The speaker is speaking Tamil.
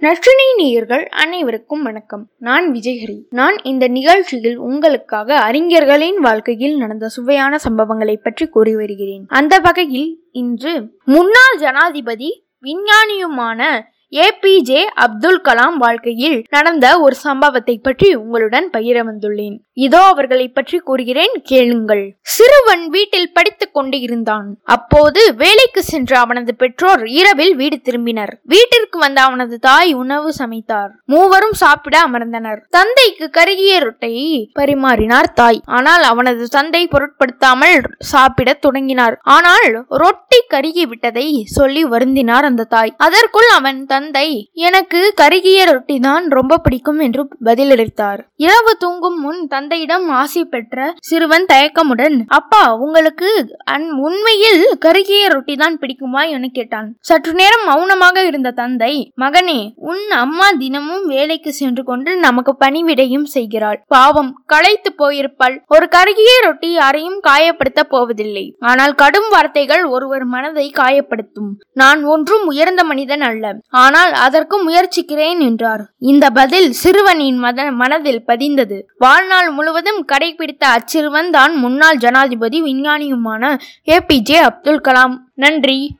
நற்றினை நேயர்கள் அனைவருக்கும் வணக்கம். நான் விஜயஹரி. நான் இந்த நிகழ்ச்சியில் உங்களுக்காக அறிஞர்களின் வாழ்க்கையில் நடந்த சுவையான சம்பவங்களை பற்றி கூறி வருகிறேன். அந்த வகையில் இன்று முன்னாள் ஜனாதிபதி விஞ்ஞானியுமான ஏபிஜே அப்துல் கலாம் வாழ்க்கையில் நடந்த ஒரு சம்பவத்தை பற்றி உங்களுடன் பகிர வந்துள்ளேன். இதோ அவர்களை பற்றி கூறுகிறேன் கேளுங்கள். சிறுவன் வீட்டில் படித்துக் கொண்டு இருந்தான். அப்போது வேலைக்கு சென்ற அவனது பெற்றோர் இரவில் வீடு திரும்பினர். வீட்டிற்கு வந்த அவனது தாய் உணவு சமைத்தார். மூவரும் சாப்பிட அமர்ந்தனர். தந்தைக்கு கருகிய ரொட்டையை பரிமாறினார் தாய். ஆனால் அவனது தந்தை பொருட்படுத்தாமல் சாப்பிட தொடங்கினார். ஆனால் ரொட்டி கருகி விட்டதை சொல்லி வருந்தினார் அந்த தாய். அதற்குள் அவன் தந்தை எனக்கு கருகிய ரொட்டி தான் ரொம்ப பிடிக்கும் என்று பதிலளித்தார். இரவு தூங்கும் முன் தந்தையிடம் ஆசை பெற்ற சிறுவன் தயக்கமுடன் அப்பா உங்களுக்கு உண்மையில் கருகிய ரொட்டி தான் பிடிக்குமா? என கேட்டான். சற்று நேரம் மௌனமாக இருந்த தந்தை மகனே உன் அம்மா தினமும் வேலைக்கு சென்று கொண்டு நமக்கு பணிவிடையும் செய்கிறாள். பாவம் களைத்து போயிருப்பாள். ஒரு கருகிய ரொட்டி யாரையும் காயப்படுத்த போவதில்லை. ஆனால் கடும் வார்த்தைகள் ஒருவர் மனதை காயப்படுத்தும். நான் ஒன்றும் உயர்ந்த மனிதன் அல்ல. ஆனால் அதற்கு முயற்சிக்கிறேன் என்றார். இந்த பதில் சிறுவனின் மத மனதில் பதிந்தது. வாழ்நாள் முழுவதும் கடைபிடித்த அச்சிறுவன் தான் முன்னாள் ஜனாதிபதி விஞ்ஞானியுமான ஏபிஜே அப்துல் கலாம். நன்றி.